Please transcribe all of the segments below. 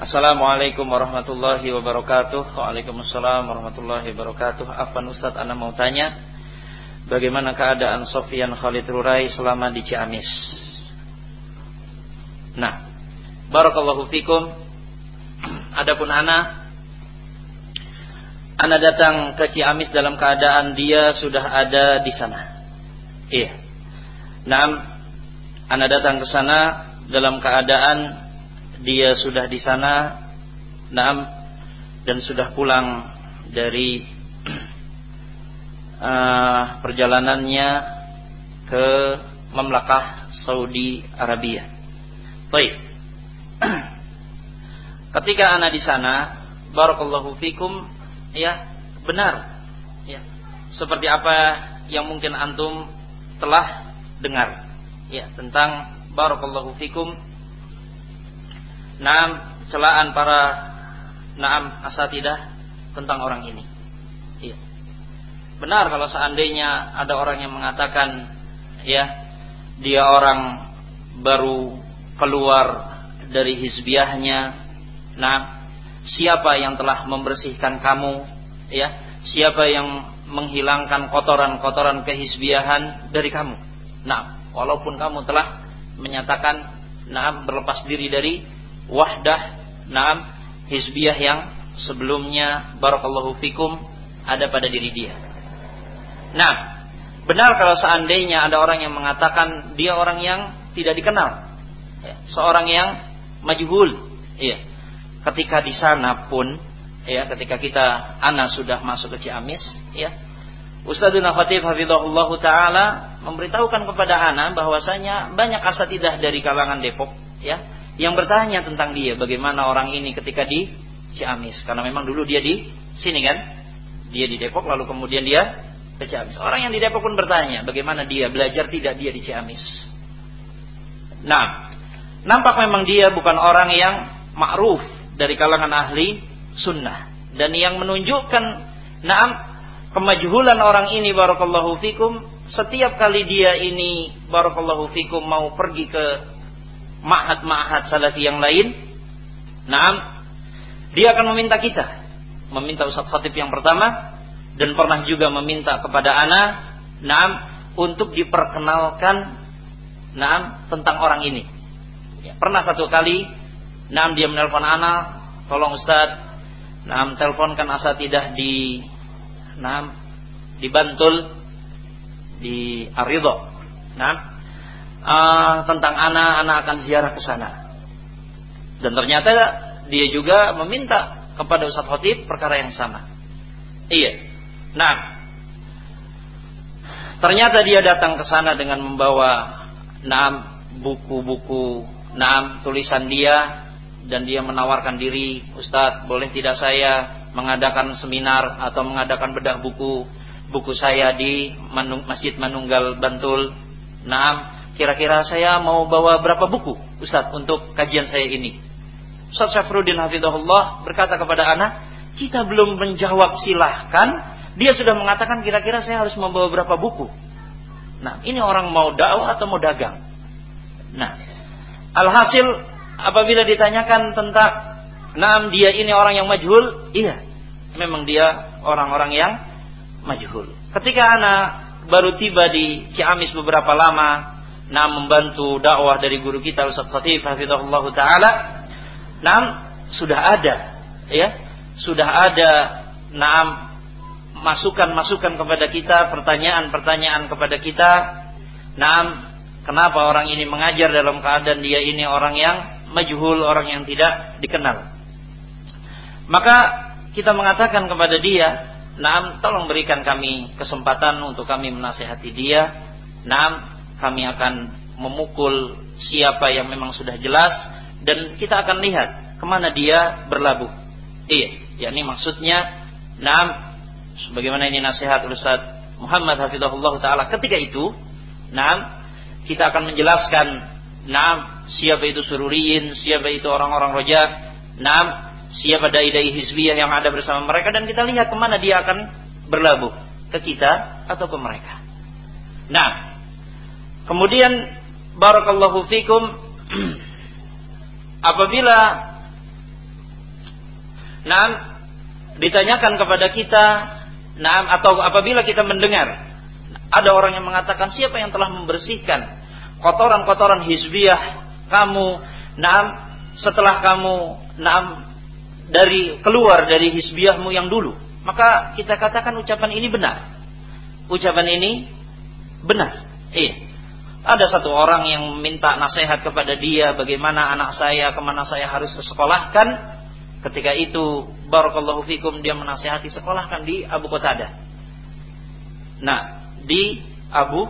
Assalamualaikum warahmatullahi wabarakatuh. Waalaikumsalam warahmatullahi wabarakatuh. Afan Ustadz Anda mau tanya Bagaimana keadaan Sofian Khalid Rurai selama di Ciamis? Nah Barakallahu fikum. Adapun Ana Ana datang ke Ciamis dalam keadaan dia sudah ada di sana. Iya. Nah Ana datang ke sana dalam keadaan dia sudah di sana naam dan sudah pulang dari uh, perjalanannya ke Mamlakah Saudi Arabia. Baik. Ketika anak di sana, barakallahu fikum, ya, benar. Ya. Seperti apa yang mungkin antum telah dengar ya tentang barakallahu fikum Naam celaan para naam asatidah tentang orang ini. Iya. Benar kalau seandainya ada orang yang mengatakan ya dia orang baru keluar dari hizbiyahnya. Nah, siapa yang telah membersihkan kamu? Ya, siapa yang menghilangkan kotoran-kotoran kehizbiyahan dari kamu? Nah, walaupun kamu telah menyatakan nah berlepas diri dari wahdah naam hizbiyah yang sebelumnya barakallahu fikum ada pada diri dia. Nah, benar kalau seandainya ada orang yang mengatakan dia orang yang tidak dikenal. Ya, seorang yang majhul. Ya. Ketika di sana pun ya ketika kita ana sudah masuk ke Ciamis ya Ustadzuna Khatib Hafizahullah Ta'ala memberitahukan kepada Ana bahwasanya banyak asatidah dari kalangan Depok ya yang bertanya tentang dia bagaimana orang ini ketika di Ciamis. Karena memang dulu dia di sini kan? Dia di Depok lalu kemudian dia ke Ciamis. Orang yang di Depok pun bertanya bagaimana dia belajar tidak dia di Ciamis? Nah nampak memang dia bukan orang yang ma'ruf dari kalangan ahli sunnah. Dan yang menunjukkan naam kemajuhulan orang ini barakallahu fikum setiap kali dia ini barakallahu fikum mau pergi ke ma'had-ma'had salafi yang lain, naam, dia akan meminta kita, meminta Ustaz Khatib yang pertama. Dan pernah juga meminta kepada ana, naam, untuk diperkenalkan naam tentang orang ini. Ya, pernah satu kali naam dia menelpon ana, tolong Ustaz, naam teleponkan asatidah di naam di Bantul di Arido. Naam, uh, tentang anak, anak akan ziarah ke sana. Dan ternyata dia juga meminta kepada Ustaz Khotib perkara yang sama. Iya. Nah, ternyata dia datang ke sana dengan membawa enam buku-buku, enam tulisan dia dan dia menawarkan diri, Ustadz boleh tidak saya mengadakan seminar atau mengadakan bedah buku buku saya di Masjid Manunggal Bantul. Nah, Kira-kira saya mau bawa berapa buku Ustaz untuk kajian saya ini? Ustaz Syafruddin Hafidahullah berkata kepada anak Kita belum menjawab silahkan. Dia sudah mengatakan kira-kira saya harus membawa berapa buku? Nah ini orang mau dakwah atau mau dagang? Nah Alhasil apabila ditanyakan tentang Naam dia ini orang yang majhul? Iya Memang dia orang-orang yang majhul. Ketika anak baru tiba di Ciamis beberapa lama nah membantu dakwah dari guru kita Ustaz Khatib hafizahullah taala. Nah sudah ada ya. Sudah ada nah masukan-masukan kepada kita pertanyaan-pertanyaan kepada kita. Nah kenapa orang ini mengajar dalam keadaan dia ini orang yang majhul orang yang tidak dikenal? Maka kita mengatakan kepada dia Naam, tolong berikan kami kesempatan untuk kami menasehati dia. Naam, kami akan memukul siapa yang memang sudah jelas dan kita akan lihat ke mana dia berlabuh. Iya, yakni maksudnya, nah, sebagaimana ini nasihat Ustaz Muhammad Hafizahullah Taala ketika itu, nah, kita akan menjelaskan, nah, siapa itu sururiin, siapa itu orang-orang roja, nah, siapa dai-dai hizbiyah yang ada bersama mereka dan kita lihat ke mana dia akan berlabuh ke kita atau ke mereka. Nah, Kemudian barakallahu fikum apabila nah ditanyakan kepada kita, nah atau apabila kita mendengar ada orang yang mengatakan siapa yang telah membersihkan kotoran-kotoran hizbiyah kamu, nah setelah kamu nah dari keluar dari hizbiyahmu yang dulu, maka kita katakan ucapan ini benar. Ucapan ini benar. Iya. Ada satu orang yang minta nasihat kepada dia bagaimana anak saya, ke mana saya harus sekolahkan. Ketika itu, barakallahu fikum dia menasihati sekolahkan di Abu Qatada. Nah, di Abu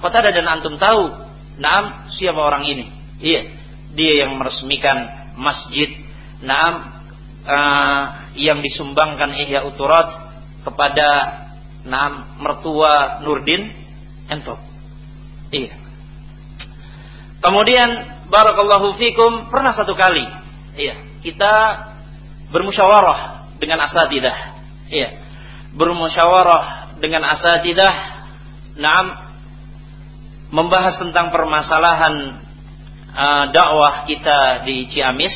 Qatada dan antum tahu, Naam, siapa orang ini? Iya, dia yang meresmikan masjid Naam uh, yang disumbangkan Ihya Uturat kepada Naam mertua Nurdin Entok. Iya. Kemudian barakallahu fikum pernah satu kali iya, kita bermusyawarah dengan asatidah. Iya. Bermusyawarah dengan asatidah Naam membahas tentang permasalahan uh, dakwah kita di Ciamis.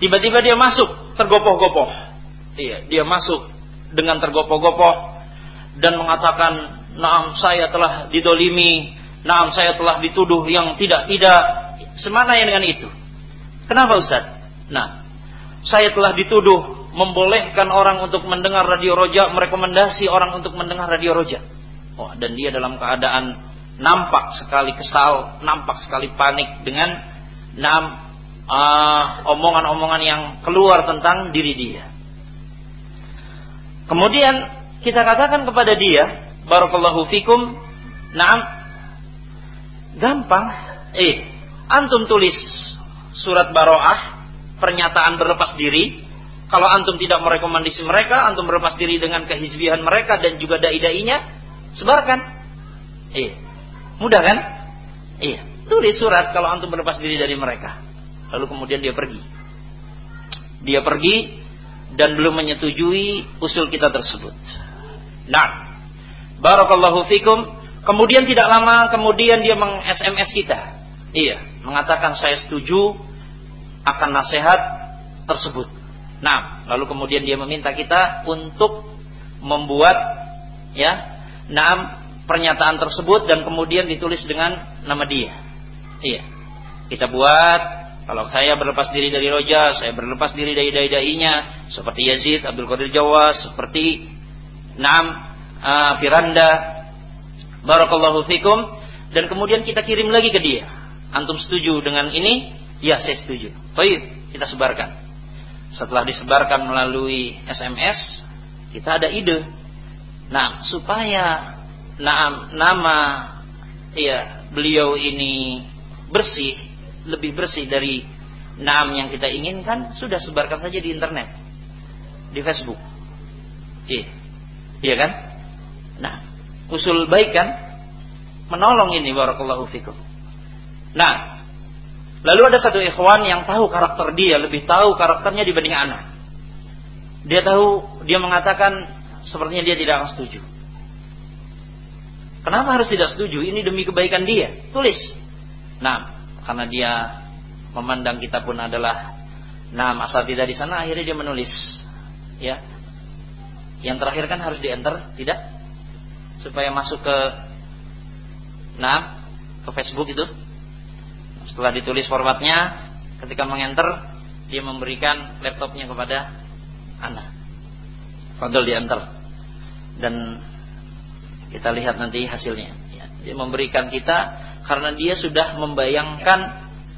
Tiba-tiba dia masuk tergopoh-gopoh. Iya, dia masuk dengan tergopoh-gopoh dan mengatakan, "Naam, saya telah didolimi Nah, saya telah dituduh yang tidak-tidak. Semana yang dengan itu? Kenapa Ustaz? Nah, saya telah dituduh membolehkan orang untuk mendengar radio roja, merekomendasi orang untuk mendengar radio roja. Oh, dan dia dalam keadaan nampak sekali kesal, nampak sekali panik dengan uh, omongan-omongan yang keluar tentang diri dia. Kemudian kita katakan kepada dia, barakallahu fikum, naam Gampang. Eh, antum tulis surat baroah, pernyataan berlepas diri. Kalau antum tidak merekomendasi mereka, antum berlepas diri dengan kehizbihan mereka dan juga dai-dainya, sebarkan. Eh, mudah kan? Iya, tulis surat kalau antum berlepas diri dari mereka. Lalu kemudian dia pergi. Dia pergi dan belum menyetujui usul kita tersebut. Nah, barakallahu fikum Kemudian tidak lama kemudian dia meng-SMS kita. Iya, mengatakan saya setuju akan nasihat tersebut. Nah, lalu kemudian dia meminta kita untuk membuat ya, naam pernyataan tersebut dan kemudian ditulis dengan nama dia. Iya. Kita buat kalau saya berlepas diri dari Roja, saya berlepas diri dari dai-dainya seperti Yazid, Abdul Qadir Jawas, seperti Naam uh, Firanda, Barakallahu fikum dan kemudian kita kirim lagi ke dia. Antum setuju dengan ini? Ya, saya setuju. Baik, kita sebarkan. Setelah disebarkan melalui SMS, kita ada ide. Nah, supaya nama, nama ya beliau ini bersih, lebih bersih dari nam yang kita inginkan, sudah sebarkan saja di internet, di Facebook. Iya, iya kan? Nah, usul baik kan? Menolong ini barakallahu fikum. Nah lalu ada satu ikhwan yang tahu karakter dia lebih tahu karakternya dibanding anak. Dia tahu dia mengatakan sepertinya dia tidak akan setuju. Kenapa harus tidak setuju? Ini demi kebaikan dia. Tulis. Nah karena dia memandang kita pun adalah nah asal tidak di sana akhirnya dia menulis. Ya. Yang terakhir kan harus di enter tidak supaya masuk ke nah ke Facebook itu. Setelah ditulis formatnya ketika mengenter dia memberikan laptopnya kepada anak Fadol diantar. Dan kita lihat nanti hasilnya. Ya, dia memberikan kita karena dia sudah membayangkan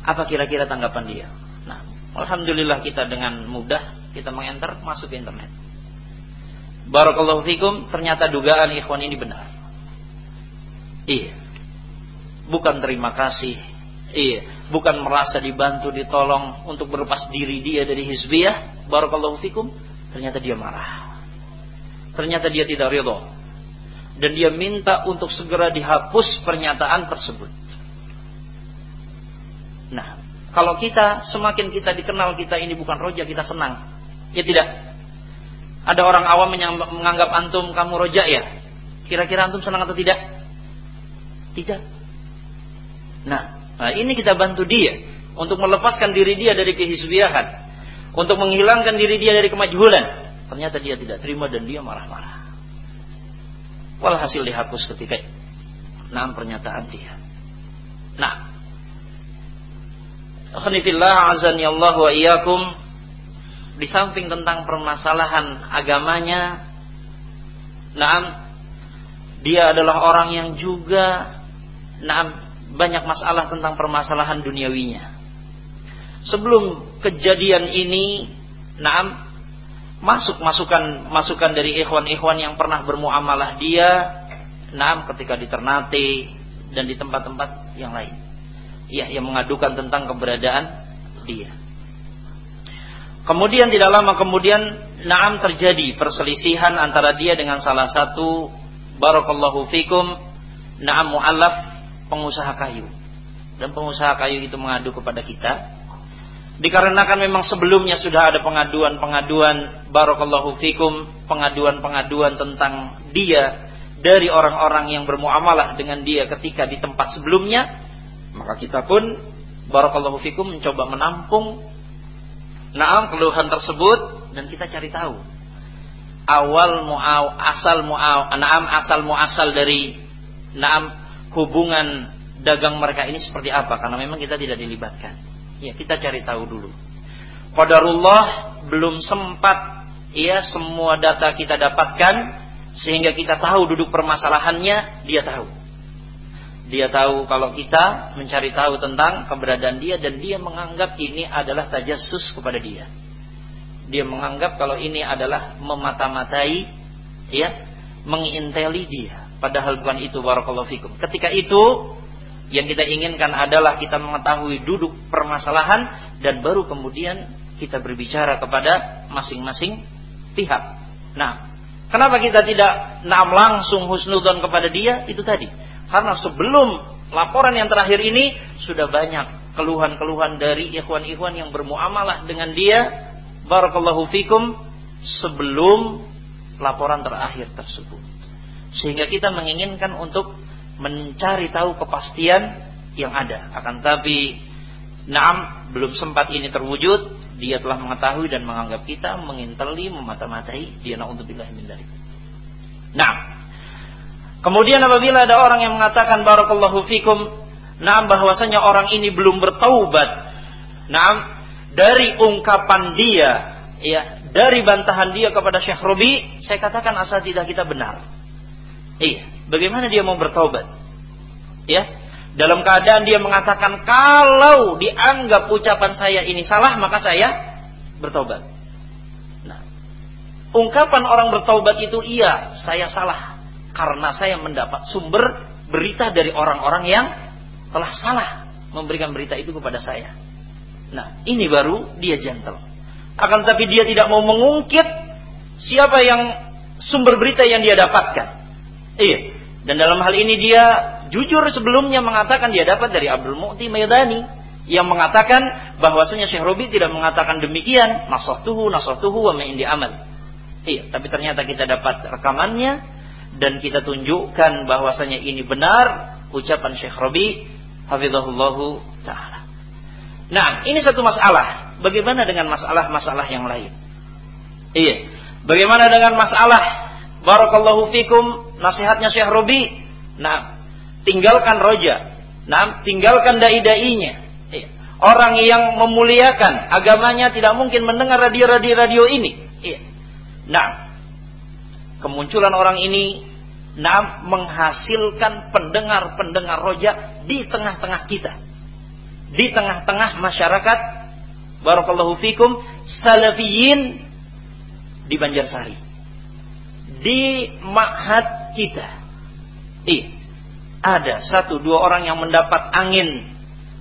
apa kira-kira tanggapan dia. Nah Alhamdulillah kita dengan mudah kita mengenter masuk ke internet Barakallahu fikum, ternyata dugaan ikhwan ini benar. Iya. Bukan terima kasih. Iya, bukan merasa dibantu, ditolong untuk berlepas diri dia dari hizbiyah. Barakallahu fikum, ternyata dia marah. Ternyata dia tidak ridho. Dan dia minta untuk segera dihapus pernyataan tersebut. Nah, kalau kita semakin kita dikenal kita ini bukan roja, kita senang. Ya tidak. Ada orang awam yang menganggap antum kamu rojak ya. Kira-kira antum senang atau tidak? Tidak. Nah, nah, ini kita bantu dia untuk melepaskan diri dia dari kehizbiyahan. untuk menghilangkan diri dia dari kemajulan. Ternyata dia tidak terima dan dia marah-marah. Walhasil dihapus ketika enam pernyataan dia. Nah, Khanifillah azan ya Allah wa iyyakum di samping tentang permasalahan agamanya, nah, dia adalah orang yang juga nah, banyak masalah tentang permasalahan duniawinya. Sebelum kejadian ini, nah, masuk masukan masukan dari ikhwan-ikhwan yang pernah bermuamalah dia, nah, ketika di Ternate dan di tempat-tempat yang lain. Ya, yang mengadukan tentang keberadaan dia. Kemudian tidak lama kemudian Naam terjadi perselisihan antara dia dengan salah satu Barakallahu fikum Naam mu'allaf pengusaha kayu. Dan pengusaha kayu itu mengadu kepada kita. Dikarenakan memang sebelumnya sudah ada pengaduan-pengaduan barakallahu fikum pengaduan-pengaduan tentang dia dari orang-orang yang bermuamalah dengan dia ketika di tempat sebelumnya maka kita pun barakallahu fikum mencoba menampung naam keluhan tersebut dan kita cari tahu awal muaw asal muaw naam asal muasal dari naam hubungan dagang mereka ini seperti apa karena memang kita tidak dilibatkan. Ya, kita cari tahu dulu. Qadarullah belum sempat ya semua data kita dapatkan sehingga kita tahu duduk permasalahannya, dia tahu. Dia tahu kalau kita mencari tahu tentang keberadaan dia dan dia menganggap ini adalah tajassus kepada dia. Dia menganggap kalau ini adalah memata-matai ya, menginteli dia. Padahal bukan itu barakallahu fikum. Ketika itu yang kita inginkan adalah kita mengetahui duduk permasalahan dan baru kemudian kita berbicara kepada masing-masing pihak. Nah, kenapa kita tidak nam langsung husnudon kepada dia? Itu tadi. Karena sebelum laporan yang terakhir ini sudah banyak keluhan-keluhan dari ikhwan-ikhwan yang bermuamalah dengan dia. Barakallahu fikum sebelum laporan terakhir tersebut. Sehingga kita menginginkan untuk mencari tahu kepastian yang ada. Akan tapi Naam belum sempat ini terwujud, dia telah mengetahui dan menganggap kita menginteli, memata-matai, dia naudzubillah min dzalik. Nah, kemudian apabila ada orang yang mengatakan barakallahu fikum, naam bahwasanya orang ini belum bertaubat. Naam, dari ungkapan dia, ya, dari bantahan dia kepada Syekh Robi, saya katakan asal tidak kita benar. Iya, bagaimana dia mau bertobat? Ya, dalam keadaan dia mengatakan kalau dianggap ucapan saya ini salah maka saya bertobat. Nah, ungkapan orang bertobat itu iya, saya salah karena saya mendapat sumber berita dari orang-orang yang telah salah memberikan berita itu kepada saya. Nah, ini baru dia gentle. Akan tapi dia tidak mau mengungkit siapa yang sumber berita yang dia dapatkan. Iya. Dan dalam hal ini dia jujur sebelumnya mengatakan dia dapat dari Abdul Mu'ti Maydani yang mengatakan bahwasanya Syekh Robi tidak mengatakan demikian, nasahtuhu nasahtuhu wa ma'indi amal. Iya, tapi ternyata kita dapat rekamannya dan kita tunjukkan bahwasanya ini benar ucapan Syekh Robi hafizahullahu taala. Nah, ini satu masalah. Bagaimana dengan masalah-masalah yang lain? Iya. Bagaimana dengan masalah Barakallahu fikum nasihatnya Syekh Robi. Nah, tinggalkan roja. Nah, tinggalkan dai-dainya. Iya. Orang yang memuliakan agamanya tidak mungkin mendengar radio-radio ini. Iya. Nah, kemunculan orang ini nah menghasilkan pendengar-pendengar roja di tengah-tengah kita. Di tengah-tengah masyarakat barakallahu fikum salafiyin di Banjarsari di ma'had kita. Iya. Ada satu dua orang yang mendapat angin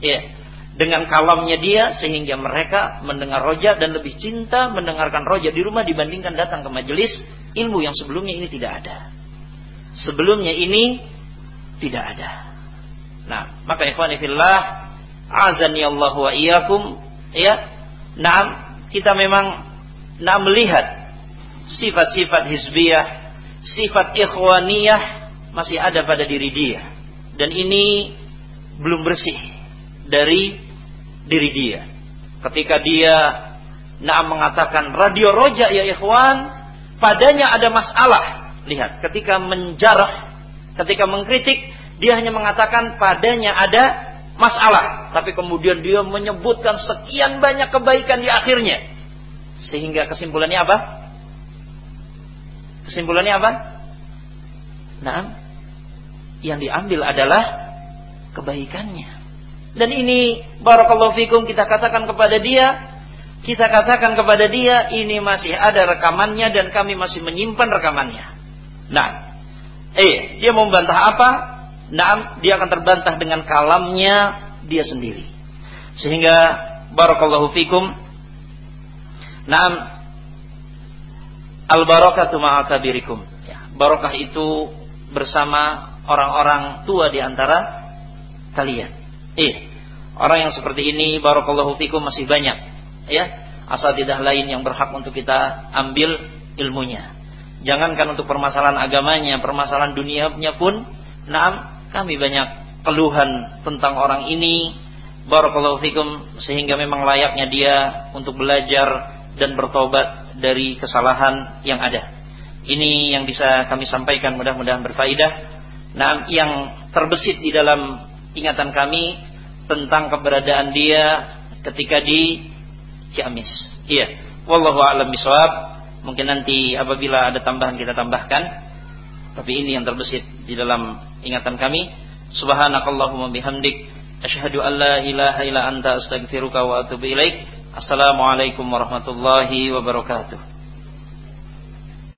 ya, dengan kalamnya dia sehingga mereka mendengar roja dan lebih cinta mendengarkan roja di rumah dibandingkan datang ke majelis ilmu yang sebelumnya ini tidak ada. Sebelumnya ini tidak ada. Nah, maka ikhwani fillah azani Allah wa iyyakum ya. Nah, kita memang nah melihat sifat-sifat hizbiyah, sifat ikhwaniyah masih ada pada diri dia. Dan ini belum bersih dari diri dia. Ketika dia Naam mengatakan radio roja ya ikhwan, padanya ada masalah. Lihat, ketika menjarah, ketika mengkritik, dia hanya mengatakan padanya ada masalah, tapi kemudian dia menyebutkan sekian banyak kebaikan di akhirnya. Sehingga kesimpulannya apa? Kesimpulannya apa? Nah, yang diambil adalah kebaikannya. Dan ini barakallahu fikum kita katakan kepada dia, kita katakan kepada dia ini masih ada rekamannya dan kami masih menyimpan rekamannya. Nah, eh dia membantah apa? Nah, dia akan terbantah dengan kalamnya dia sendiri. Sehingga barakallahu fikum. Naam al barakatu ma'akabirikum. Ya, barakah itu bersama orang-orang tua di antara kalian. Eh, orang yang seperti ini barakallahu fikum masih banyak ya tidak lain yang berhak untuk kita ambil ilmunya. Jangankan untuk permasalahan agamanya, permasalahan dunianya pun, naam kami banyak keluhan tentang orang ini. Barakallahu fikum sehingga memang layaknya dia untuk belajar dan bertobat dari kesalahan yang ada. Ini yang bisa kami sampaikan mudah-mudahan berfaedah. Nah, yang terbesit di dalam ingatan kami tentang keberadaan dia ketika di Ciamis. Iya. Wallahu a'lam bishawab. Mungkin nanti apabila ada tambahan kita tambahkan. Tapi ini yang terbesit di dalam ingatan kami. Subhanakallahumma bihamdik asyhadu an la ilaha illa anta astaghfiruka wa atubu ilaik. Assalamualaikum warahmatullahi wabarakatuh.